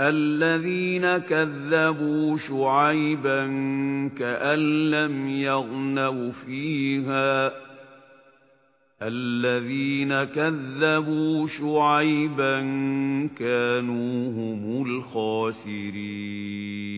الذين كذبوا شعيبا كأن لم يغنوا فيها. الذين كذبوا شعيبا كانوا هم الخاسرين.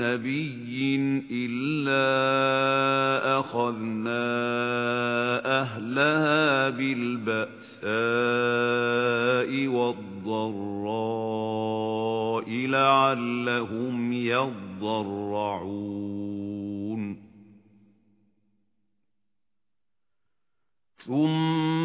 نبي إلا أخذنا أهلها بالبأساء والضراء لعلهم يضرعون. ثُمَّ